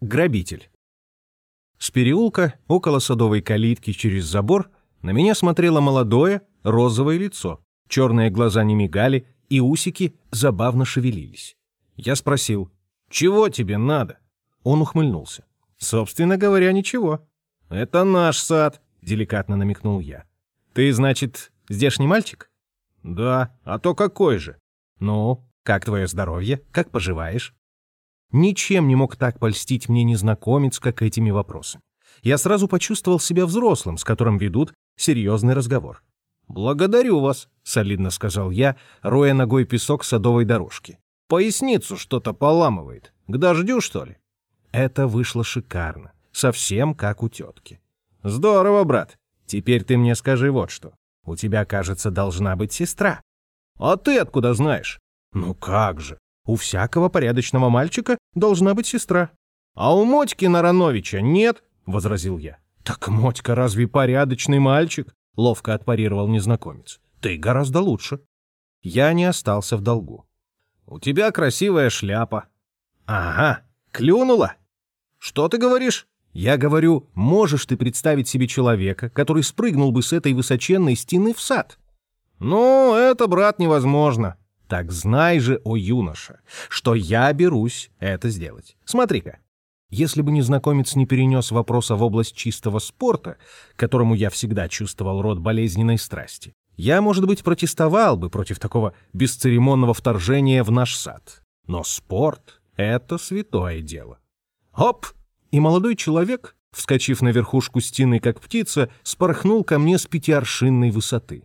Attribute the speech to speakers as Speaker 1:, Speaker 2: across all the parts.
Speaker 1: Грабитель. С переулка, около садовой калитки через забор, на меня смотрело молодое, розовое лицо. Черные глаза не мигали, и усики забавно шевелились. Я спросил, «Чего тебе надо?» Он ухмыльнулся. «Собственно говоря, ничего». «Это наш сад», — деликатно намекнул я. «Ты, значит, здешний мальчик?» «Да, а то какой же?» «Ну, как твое здоровье? Как поживаешь?» Ничем не мог так польстить мне незнакомец, как этими вопросами. Я сразу почувствовал себя взрослым, с которым ведут серьезный разговор. «Благодарю вас», — солидно сказал я, роя ногой песок садовой дорожки. «Поясницу что-то поламывает. К дождю, что ли?» Это вышло шикарно. Совсем как у тетки. «Здорово, брат. Теперь ты мне скажи вот что. У тебя, кажется, должна быть сестра». «А ты откуда знаешь?» «Ну как же. У всякого порядочного мальчика должна быть сестра. А у Мотьки Нарановича нет, — возразил я. Так Мотька разве порядочный мальчик? — ловко отпарировал незнакомец. Ты гораздо лучше. Я не остался в долгу. У тебя красивая шляпа. Ага, клюнула. Что ты говоришь? Я говорю, можешь ты представить себе человека, который спрыгнул бы с этой высоченной стены в сад? Ну, это, брат, невозможно. Так знай же, о юноша, что я берусь это сделать. Смотри-ка. Если бы незнакомец не перенес вопроса в область чистого спорта, которому я всегда чувствовал род болезненной страсти, я, может быть, протестовал бы против такого бесцеремонного вторжения в наш сад. Но спорт — это святое дело. Оп! И молодой человек, вскочив на верхушку стены, как птица, спорхнул ко мне с пятиаршинной высоты.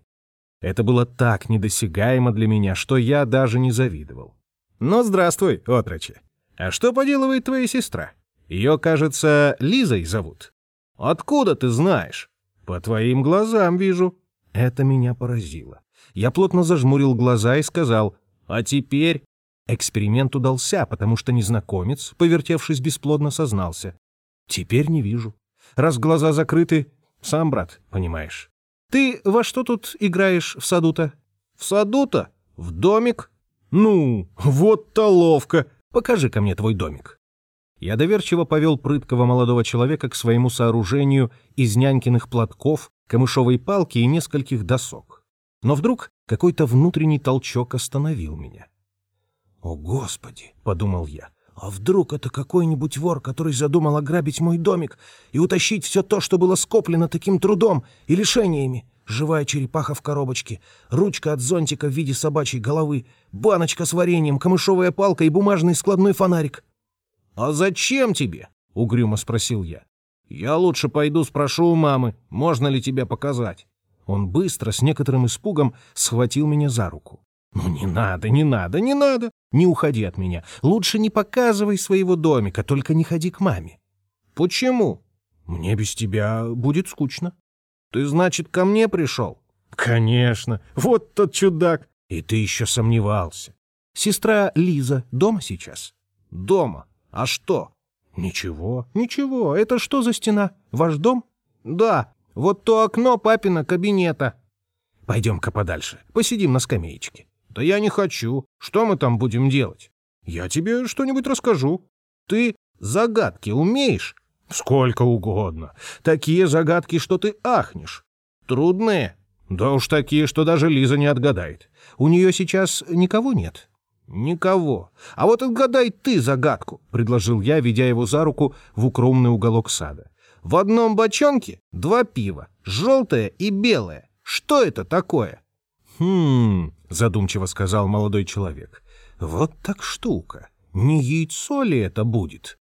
Speaker 1: Это было так недосягаемо для меня, что я даже не завидовал. «Ну, здравствуй, отрочи. А что поделывает твоя сестра? Ее, кажется, Лизой зовут. Откуда ты знаешь? По твоим глазам вижу». Это меня поразило. Я плотно зажмурил глаза и сказал, «А теперь...» Эксперимент удался, потому что незнакомец, повертевшись бесплодно, сознался. «Теперь не вижу. Раз глаза закрыты, сам, брат, понимаешь». Ты во что тут играешь в саду-то? В саду-то? В домик? Ну, вот-то ловко. Покажи-ка мне твой домик. Я доверчиво повел прыткого молодого человека к своему сооружению из нянькиных платков, камышовой палки и нескольких досок. Но вдруг какой-то внутренний толчок остановил меня. «О, Господи!» — подумал я. «А вдруг это какой-нибудь вор, который задумал ограбить мой домик и утащить все то, что было скоплено таким трудом и лишениями? Живая черепаха в коробочке, ручка от зонтика в виде собачьей головы, баночка с вареньем, камышовая палка и бумажный складной фонарик». «А зачем тебе?» — угрюмо спросил я. «Я лучше пойду спрошу у мамы, можно ли тебя показать». Он быстро, с некоторым испугом, схватил меня за руку. «Ну не надо, не надо, не надо! Не уходи от меня. Лучше не показывай своего домика, только не ходи к маме». «Почему?» «Мне без тебя будет скучно». «Ты, значит, ко мне пришел?» «Конечно. Вот тот чудак. И ты еще сомневался. Сестра Лиза дома сейчас?» «Дома. А что?» «Ничего, ничего. Это что за стена? Ваш дом?» «Да. Вот то окно папина кабинета». «Пойдем-ка подальше. Посидим на скамеечке». «Да я не хочу. Что мы там будем делать?» «Я тебе что-нибудь расскажу. Ты загадки умеешь?» «Сколько угодно. Такие загадки, что ты ахнешь. Трудные?» «Да уж такие, что даже Лиза не отгадает. У нее сейчас никого нет?» «Никого. А вот отгадай ты загадку», — предложил я, ведя его за руку в укромный уголок сада. «В одном бочонке два пива, желтое и белое. Что это такое?» «Хм...» — задумчиво сказал молодой человек. «Вот так штука. Не яйцо ли это будет?»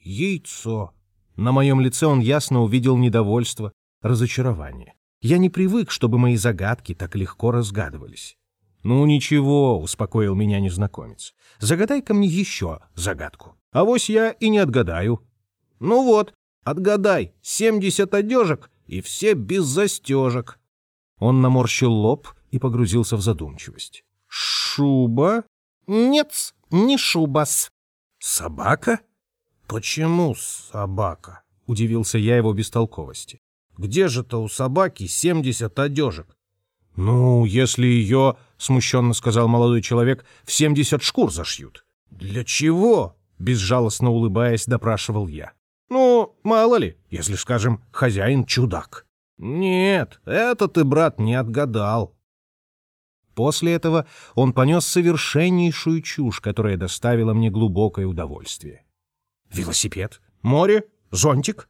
Speaker 1: «Яйцо». На моем лице он ясно увидел недовольство, разочарование. Я не привык, чтобы мои загадки так легко разгадывались. «Ну ничего», — успокоил меня незнакомец. «Загадай-ка мне еще загадку. А вось я и не отгадаю». «Ну вот, отгадай, семьдесят одежек и все без застежек». Он наморщил лоб, и погрузился в задумчивость. «Шуба?» «Нет, не шубас». «Собака?» «Почему собака?» — удивился я его бестолковости. «Где же-то у собаки семьдесят одежек?» «Ну, если ее, — смущенно сказал молодой человек, — в семьдесят шкур зашьют». «Для чего?» Безжалостно улыбаясь, допрашивал я. «Ну, мало ли, если, скажем, хозяин чудак». «Нет, это ты, брат, не отгадал». После этого он понес совершеннейшую чушь, которая доставила мне глубокое удовольствие. «Велосипед? Море? Зонтик?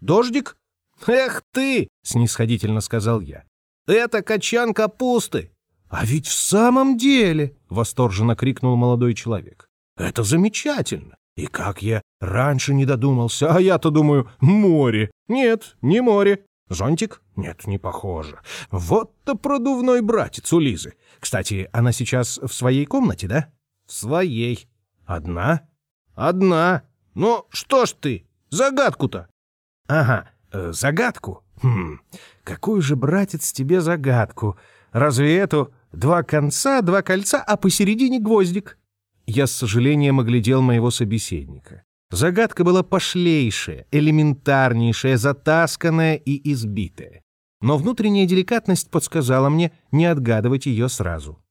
Speaker 1: Дождик? Эх ты!» — снисходительно сказал я. «Это качан капусты!» «А ведь в самом деле!» — восторженно крикнул молодой человек. «Это замечательно! И как я раньше не додумался, а я-то думаю, море! Нет, не море, Зонтик? Нет, не похоже. Вот-то продувной братец у Лизы. Кстати, она сейчас в своей комнате, да? В своей. Одна? Одна. Ну, что ж ты? Загадку-то. Ага, э, загадку. Хм, какую же, братец, тебе загадку? Разве эту два конца, два кольца, а посередине гвоздик? Я с сожалением оглядел моего собеседника. Загадка была пошлейшая, элементарнейшая, затасканная и избитая. Но внутренняя деликатность подсказала мне не отгадывать ее сразу.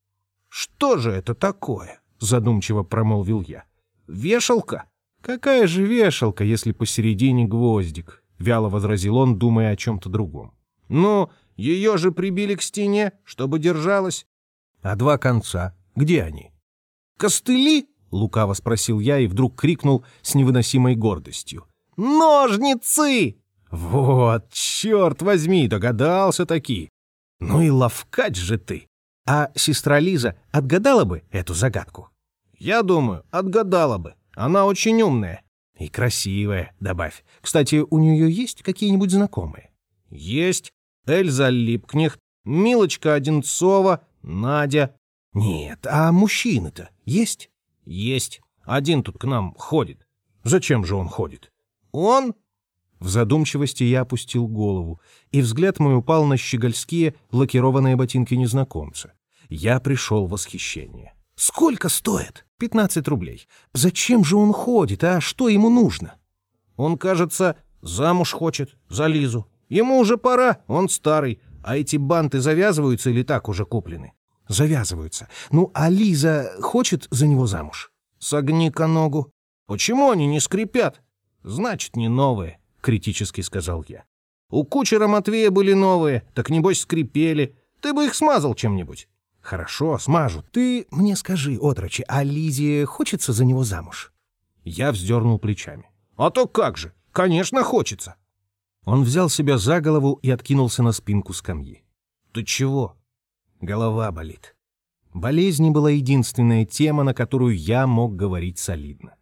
Speaker 1: «Что же это такое?» — задумчиво промолвил я. «Вешалка?» «Какая же вешалка, если посередине гвоздик?» — вяло возразил он, думая о чем-то другом. «Ну, ее же прибили к стене, чтобы держалась». «А два конца? Где они?» «Костыли?» — лукаво спросил я и вдруг крикнул с невыносимой гордостью. «Ножницы!» «Вот, черт возьми, догадался таки. Ну и ловкать же ты! А сестра Лиза отгадала бы эту загадку?» «Я думаю, отгадала бы. Она очень умная». «И красивая», — добавь. «Кстати, у нее есть какие-нибудь знакомые?» «Есть. Эльза Липкнехт, Милочка Одинцова, Надя». «Нет, а мужчины-то есть?» «Есть. Один тут к нам ходит». «Зачем же он ходит?» «Он?» В задумчивости я опустил голову, и взгляд мой упал на щегольские лакированные ботинки незнакомца. Я пришел в восхищение. «Сколько стоит?» «Пятнадцать рублей. Зачем же он ходит, а что ему нужно?» «Он, кажется, замуж хочет, за Лизу. Ему уже пора, он старый, а эти банты завязываются или так уже куплены?» Завязываются. Ну, а Лиза хочет за него замуж? Согни-ка ногу. Почему они не скрипят? Значит, не новые, критически сказал я. У кучера Матвея были новые, так небось скрипели. Ты бы их смазал чем-нибудь. Хорошо, смажу. Ты мне скажи, отрочи, а Лизе хочется за него замуж? Я вздернул плечами. А то как же, конечно, хочется. Он взял себя за голову и откинулся на спинку скамьи. Ты чего? Голова болит. Болезнь была единственная тема, на которую я мог говорить солидно.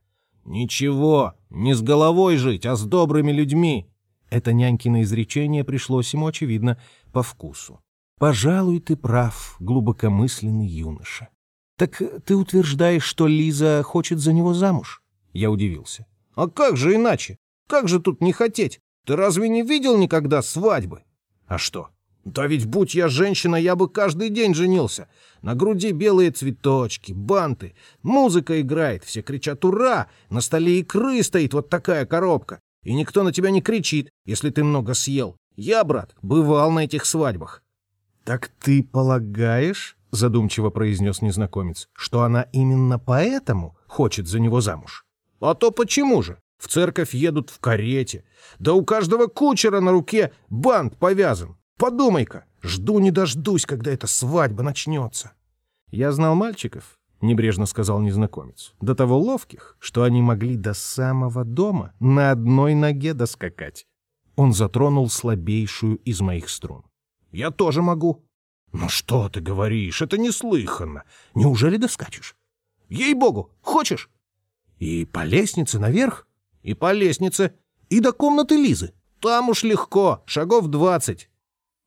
Speaker 1: «Ничего, не с головой жить, а с добрыми людьми!» Это нянькино изречение пришлось ему, очевидно, по вкусу. «Пожалуй, ты прав, глубокомысленный юноша. Так ты утверждаешь, что Лиза хочет за него замуж?» Я удивился. «А как же иначе? Как же тут не хотеть? Ты разве не видел никогда свадьбы?» «А что, да ведь будь я женщина, я бы каждый день женился. На груди белые цветочки, банты, музыка играет, все кричат «Ура!», на столе икры стоит вот такая коробка, и никто на тебя не кричит, если ты много съел. Я, брат, бывал на этих свадьбах. «Так ты полагаешь, — задумчиво произнес незнакомец, — что она именно поэтому хочет за него замуж?» «А то почему же? В церковь едут в карете. Да у каждого кучера на руке бант повязан. Подумай-ка, жду не дождусь, когда эта свадьба начнется. Я знал мальчиков, небрежно сказал незнакомец, до того ловких, что они могли до самого дома на одной ноге доскакать. Он затронул слабейшую из моих струн. Я тоже могу. Ну что ты говоришь, это неслыханно. Неужели доскачешь? Ей-богу, хочешь? И по лестнице наверх, и по лестнице, и до комнаты Лизы. Там уж легко, шагов двадцать.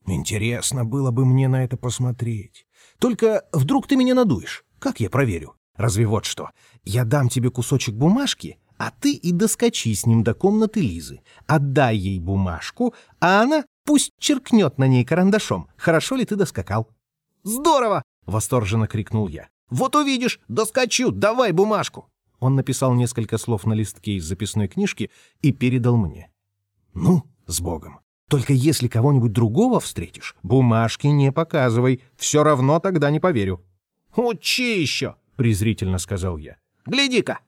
Speaker 1: Интересно было бы мне на это посмотреть. Только вдруг ты меня надуешь? Как я проверю? Разве вот что. Я дам тебе кусочек бумажки, а ты и доскочи с ним до комнаты Лизы. Отдай ей бумажку, а она пусть черкнет на ней карандашом. Хорошо ли ты доскакал? Здорово! Восторженно крикнул я. Вот увидишь, доскочу, давай бумажку. Он написал несколько слов на листке из записной книжки и передал мне. Ну, с Богом. Только если кого-нибудь другого встретишь, бумажки не показывай, все равно тогда не поверю». «Учи еще!» — презрительно сказал я. «Гляди-ка!»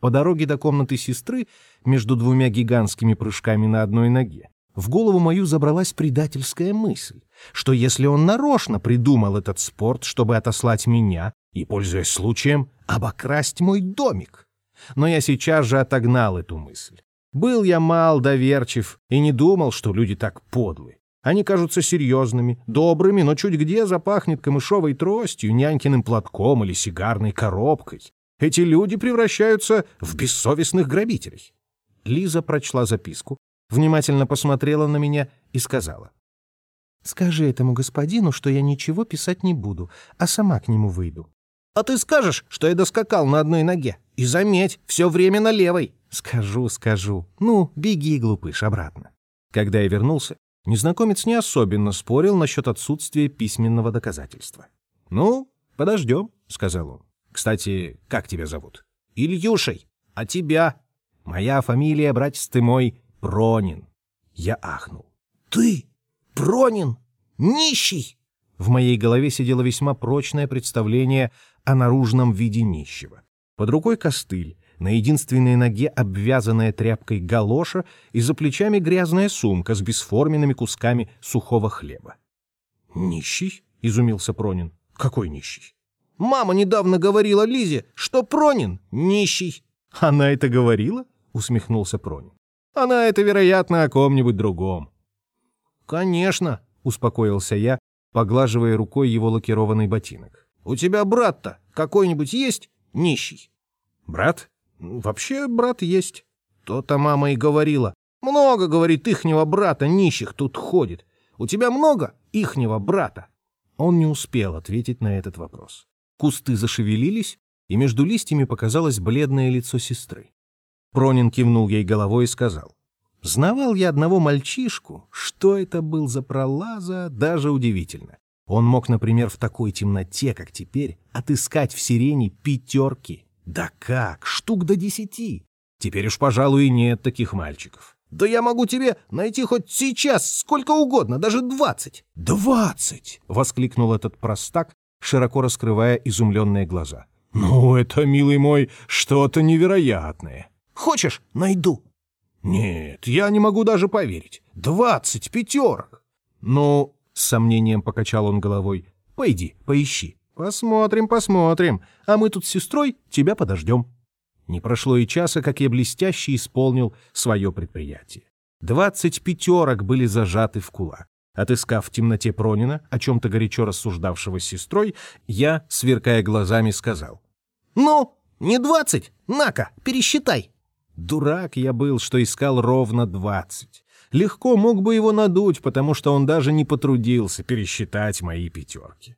Speaker 1: По дороге до комнаты сестры, между двумя гигантскими прыжками на одной ноге, в голову мою забралась предательская мысль, что если он нарочно придумал этот спорт, чтобы отослать меня и, пользуясь случаем, обокрасть мой домик. Но я сейчас же отогнал эту мысль. Был я мал, доверчив и не думал, что люди так подлы. Они кажутся серьезными, добрыми, но чуть где запахнет камышовой тростью, нянькиным платком или сигарной коробкой. Эти люди превращаются в бессовестных грабителей. Лиза прочла записку, внимательно посмотрела на меня и сказала. «Скажи этому господину, что я ничего писать не буду, а сама к нему выйду». «А ты скажешь, что я доскакал на одной ноге? И заметь, все время на левой». «Скажу, скажу. Ну, беги, глупыш, обратно». Когда я вернулся, незнакомец не особенно спорил насчет отсутствия письменного доказательства. «Ну, подождем», — сказал он. «Кстати, как тебя зовут?» «Ильюшей. А тебя?» «Моя фамилия, братец ты мой, Пронин. Я ахнул. «Ты? Пронин? Нищий?» В моей голове сидело весьма прочное представление о наружном виде нищего. Под рукой костыль, на единственной ноге обвязанная тряпкой галоша и за плечами грязная сумка с бесформенными кусками сухого хлеба. «Нищий?» — изумился Пронин. «Какой нищий?» «Мама недавно говорила Лизе, что Пронин нищий». «Она это говорила?» — усмехнулся Пронин. Она это, вероятно, о ком-нибудь другом. «Конечно», — успокоился я, поглаживая рукой его лакированный ботинок. «У тебя брат-то какой-нибудь есть нищий?» «Брат? Вообще брат есть». То-то мама и говорила. «Много, — говорит, — ихнего брата нищих тут ходит. У тебя много ихнего брата?» Он не успел ответить на этот вопрос. Кусты зашевелились, и между листьями показалось бледное лицо сестры. Пронин кивнул ей головой и сказал. «Знавал я одного мальчишку. Что это был за пролаза, даже удивительно. Он мог, например, в такой темноте, как теперь, отыскать в сирене пятерки. Да как, штук до десяти. Теперь уж, пожалуй, и нет таких мальчиков. Да я могу тебе найти хоть сейчас сколько угодно, даже двадцать. Двадцать! — воскликнул этот простак, широко раскрывая изумленные глаза. Ну, это, милый мой, что-то невероятное. Хочешь, найду?» «Нет, я не могу даже поверить. Двадцать пятерок!» «Ну...» — с сомнением покачал он головой. «Пойди, поищи. Посмотрим, посмотрим. А мы тут с сестрой тебя подождем». Не прошло и часа, как я блестяще исполнил свое предприятие. Двадцать пятерок были зажаты в кулак. Отыскав в темноте Пронина, о чем-то горячо рассуждавшего с сестрой, я, сверкая глазами, сказал. «Ну, не двадцать? На-ка, пересчитай!» Дурак я был, что искал ровно двадцать. Легко мог бы его надуть, потому что он даже не потрудился пересчитать мои пятерки.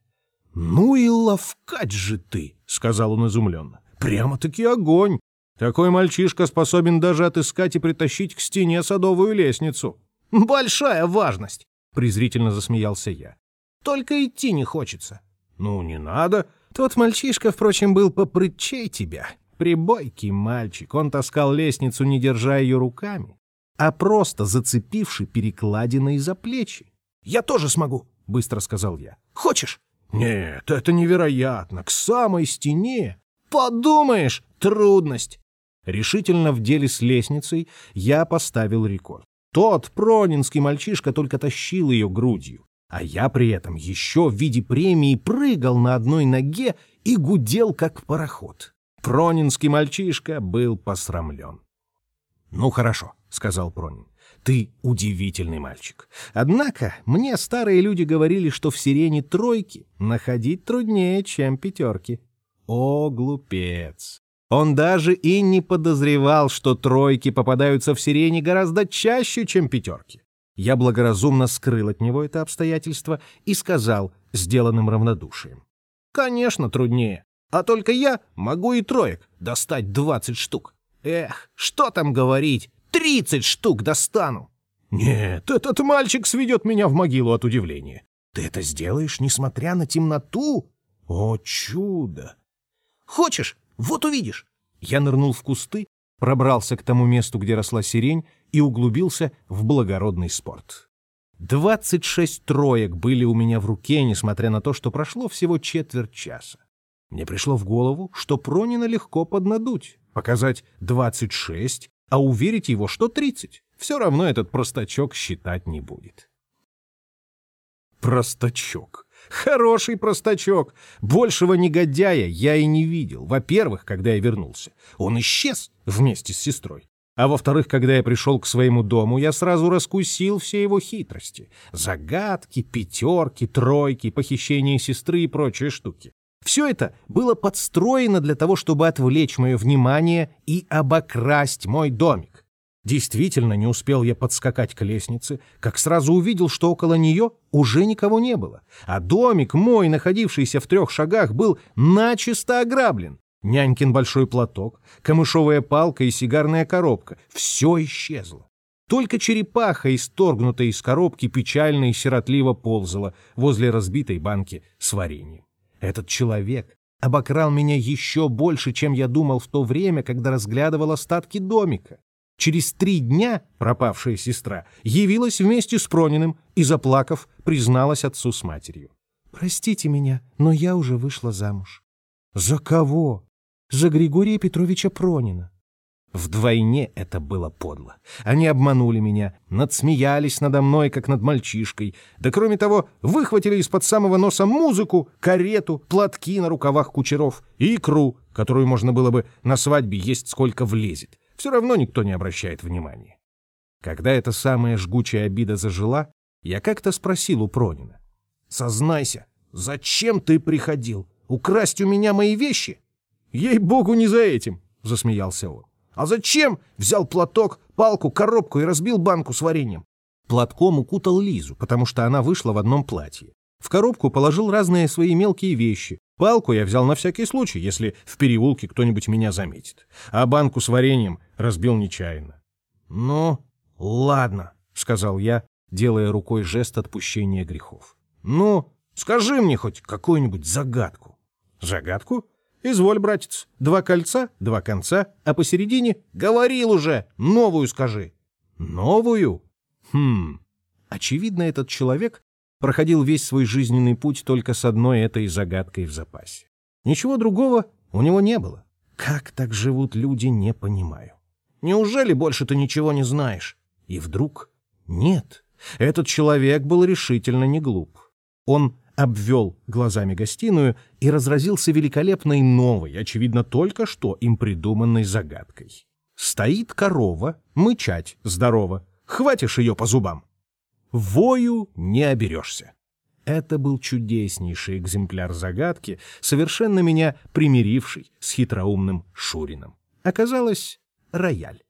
Speaker 1: «Ну и ловкать же ты!» — сказал он изумленно. «Прямо-таки огонь! Такой мальчишка способен даже отыскать и притащить к стене садовую лестницу». «Большая важность!» — презрительно засмеялся я. «Только идти не хочется». «Ну, не надо. Тот мальчишка, впрочем, был попрытчей тебя. Прибойкий мальчик, он таскал лестницу, не держа ее руками, а просто зацепивший перекладиной за плечи. «Я тоже смогу», — быстро сказал я. «Хочешь?» «Нет, это невероятно, к самой стене». «Подумаешь, трудность». Решительно в деле с лестницей я поставил рекорд. Тот пронинский мальчишка только тащил ее грудью, а я при этом еще в виде премии прыгал на одной ноге и гудел, как пароход. Пронинский мальчишка был посрамлен. «Ну хорошо», — сказал Пронин, — «ты удивительный мальчик. Однако мне старые люди говорили, что в сирене тройки находить труднее, чем пятерки». О, глупец! Он даже и не подозревал, что тройки попадаются в сирене гораздо чаще, чем пятерки. Я благоразумно скрыл от него это обстоятельство и сказал, сделанным равнодушием. «Конечно, труднее. А только я могу и троек достать двадцать штук. Эх, что там говорить, тридцать штук достану. Нет, этот мальчик сведет меня в могилу от удивления. Ты это сделаешь, несмотря на темноту? О, чудо! Хочешь? Вот увидишь. Я нырнул в кусты, пробрался к тому месту, где росла сирень, и углубился в благородный спорт. Двадцать шесть троек были у меня в руке, несмотря на то, что прошло всего четверть часа. Мне пришло в голову, что Пронина легко поднадуть. Показать 26, а уверить его, что 30. Все равно этот простачок считать не будет. Простачок. Хороший простачок. Большего негодяя я и не видел. Во-первых, когда я вернулся, он исчез вместе с сестрой. А во-вторых, когда я пришел к своему дому, я сразу раскусил все его хитрости. Загадки, пятерки, тройки, похищение сестры и прочие штуки. Все это было подстроено для того, чтобы отвлечь мое внимание и обокрасть мой домик. Действительно, не успел я подскакать к лестнице, как сразу увидел, что около нее уже никого не было, а домик мой, находившийся в трех шагах, был начисто ограблен. Нянькин большой платок, камышовая палка и сигарная коробка — все исчезло. Только черепаха, исторгнутая из коробки, печально и сиротливо ползала возле разбитой банки с вареньем. Этот человек обокрал меня еще больше, чем я думал в то время, когда разглядывал остатки домика. Через три дня пропавшая сестра явилась вместе с Прониным и, заплакав, призналась отцу с матерью. «Простите меня, но я уже вышла замуж». «За кого?» «За Григория Петровича Пронина». Вдвойне это было подло. Они обманули меня, надсмеялись надо мной, как над мальчишкой. Да кроме того, выхватили из-под самого носа музыку, карету, платки на рукавах кучеров и икру, которую можно было бы на свадьбе есть сколько влезет все равно никто не обращает внимания. Когда эта самая жгучая обида зажила, я как-то спросил у Пронина. «Сознайся, зачем ты приходил? Украсть у меня мои вещи?» «Ей-богу, не за этим!» — засмеялся он. «А зачем?» — взял платок, палку, коробку и разбил банку с вареньем. Платком укутал Лизу, потому что она вышла в одном платье. В коробку положил разные свои мелкие вещи, Палку я взял на всякий случай, если в переулке кто-нибудь меня заметит. А банку с вареньем разбил нечаянно. «Ну, ладно», — сказал я, делая рукой жест отпущения грехов. «Ну, скажи мне хоть какую-нибудь загадку». «Загадку? Изволь, братец. Два кольца, два конца, а посередине говорил уже, новую скажи». «Новую? Хм...» Очевидно, этот человек проходил весь свой жизненный путь только с одной этой загадкой в запасе. Ничего другого у него не было. Как так живут люди, не понимаю. Неужели больше ты ничего не знаешь? И вдруг нет. Этот человек был решительно не глуп. Он обвел глазами гостиную и разразился великолепной новой, очевидно, только что им придуманной загадкой. Стоит корова, мычать здорово, хватишь ее по зубам. Вою не оберешься. Это был чудеснейший экземпляр загадки, совершенно меня примиривший с хитроумным Шурином. Оказалось, рояль.